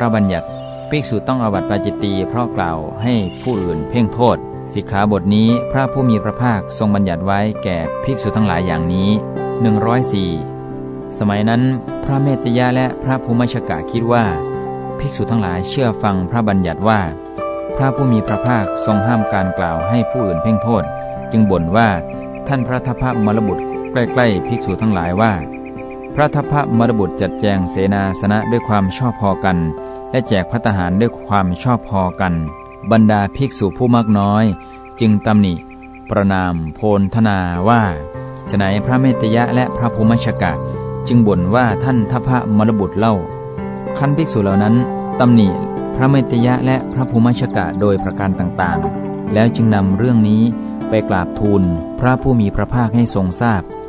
ระบัญญัติภิกษุต้องอวัตปาจิตตีเพราะกล่าวให้ผู้อื่นเพ่งโทษ สิกขาบทนี้พระผู้มีพระภาคทรงบัญญัติไว้แก่ภิกษุทั้งหลายอย่างนี้ 104 สมัยนั้นพระเมตยะและพระภูมิชกะคิดว่า ภิกษุทั้งหลายเชื่อฟังพระบัญญัติว่า พระผู้มีพระภาคทรงห้ามการกล่าวให้ผู้อื่นเพ่งโทษ จึงบ่นว่าท่านพระทัพพระมรบุตรใกล้ๆภิกษุทั้งหลายว่า พระทัพพระมรบุตรจัดแจงเสนาสนะด้วยความชอบพอกัน และแจกพัตหารด้วยความชอบพอกัน บรรดาภิกษุผู้มากน้อย จึงตำหนิ ประนามโพลธนาว่าฉนัยพระเมตยะและพระภูมิชกะจึงบ่นว่าท่านทัพพระมรบุตรเล่าขั้นภิกษุเหล่านั้นตำหนิพระเมตยะและพระภูมิชกะโดยประการต่างๆ แล้วจึงนำเรื่องนี้ไปกราบทูลพระผู้มีพระภาคให้ทรงทราบ